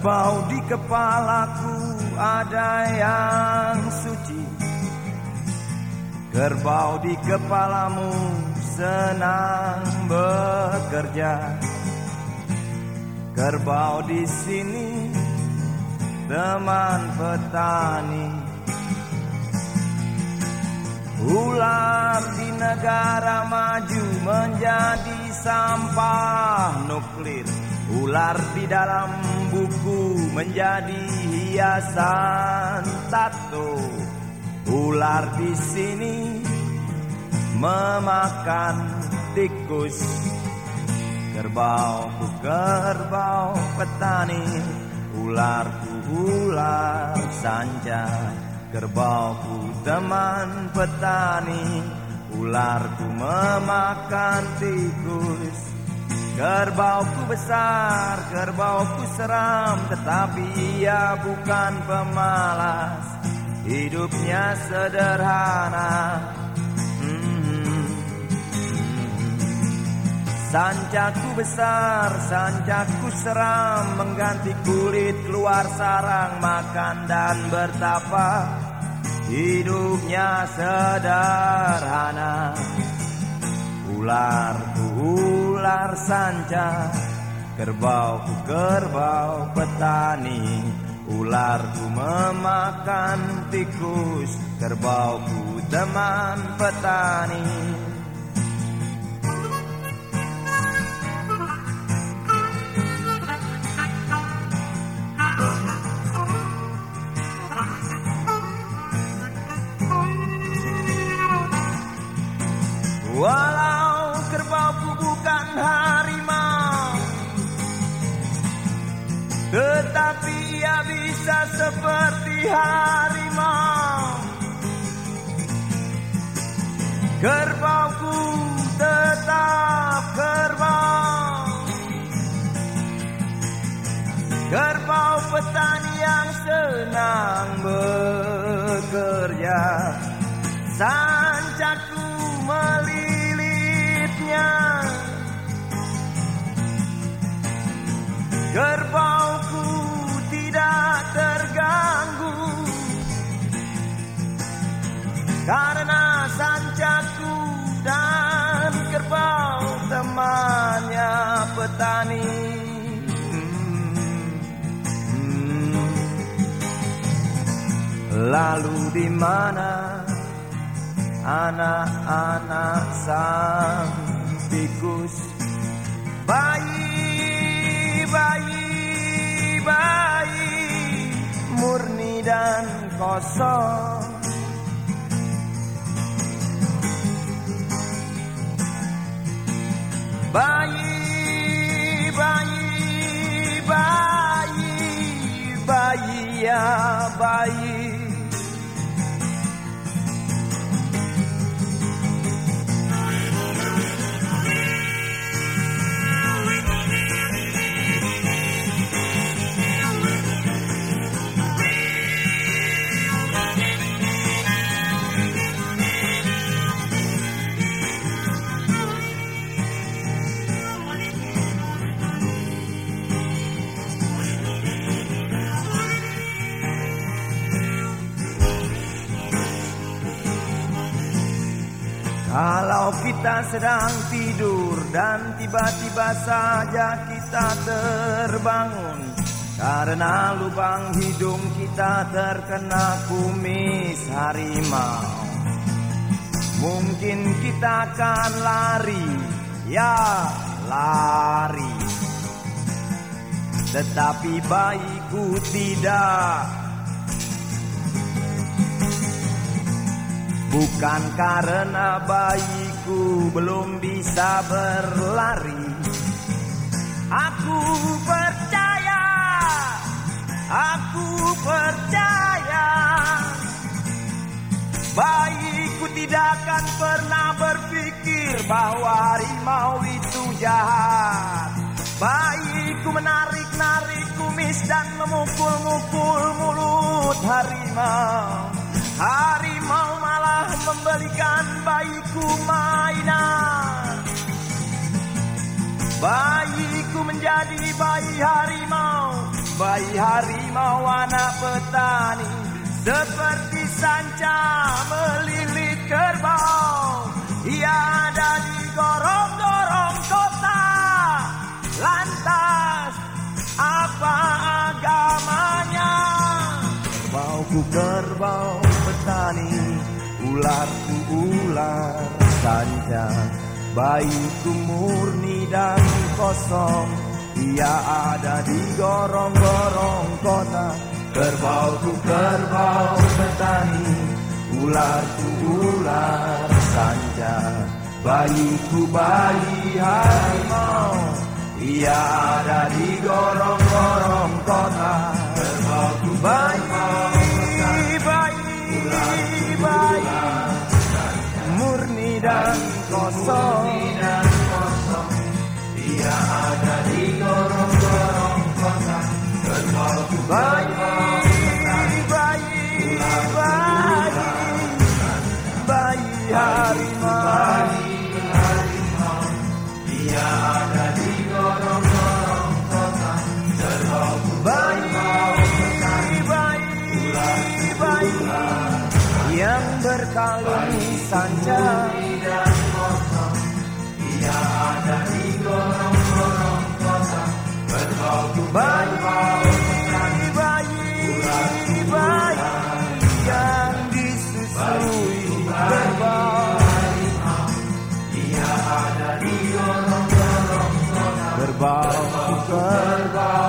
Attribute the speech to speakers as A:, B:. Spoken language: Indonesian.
A: Kerbau di kepalaku ada yang suci. Kerbau di kepalamu senang bekerja. Kerbau di sini teman petani. Ular di negara maju menjadi sampah nuklir. Ular di dalam buku menjadi hiasan. Tato Ular di sini memakan tikus. Kerbau ku kerbau petani Ularku ular sanca Kerbauku teman petani Ularku memakan tikus Kerbauku besar, kerbauku seram, tetapi ia bukan pemalas. Hidupnya sederhana. Hmm. Sancaku besar, sancaku seram, mengganti kulit keluar sarang, makan dan bertapa. Hidupnya sederhana. Ular ular sanca Kerbau kerbau petani. Ularku memakan tikus Kerbauku teman petani bisa seperti harimau. Kerbauku tetap kerbau. Kerbau petani yang senang bekerja. Sancaku melilitnya. Kerbauku Lalu di mana anak-anak sang tikus? Bayi bayi bayi murni dan kosong. Bayi bayi bayi bayi ya bayi Kalau kita sedang tidur dan tiba-tiba saja kita terbangun Karena lubang hidung kita terkena kumis harimau. Mungkin kita akan lari, ya lari. Tetapi bayiku tidak Bukan karena bayiku belum bisa berlari. Aku percaya Aku percaya Bayiku tidak akan pernah berpikir Bahwa harimau itu jahat. Bayiku menarik-narik kumis dan memukul-mukul mulut harimau. Harimau malah membelikan bayiku mainan. Bayiku menjadi bayi harimau. Bayi harimau anak petani. Seperti sanca melilit kerbau. Ia ada di gorong-gorong kota. Lantas apa agamanya? Kerbauku kerbau ularku ular sanca bayiku murni dan kosong. Ia ada di gorong-gorong kota. Kerbau ku kerbau petani. Ularku ular sanja Bayiku bayi harimau. Ia ada di gorong-gorong about the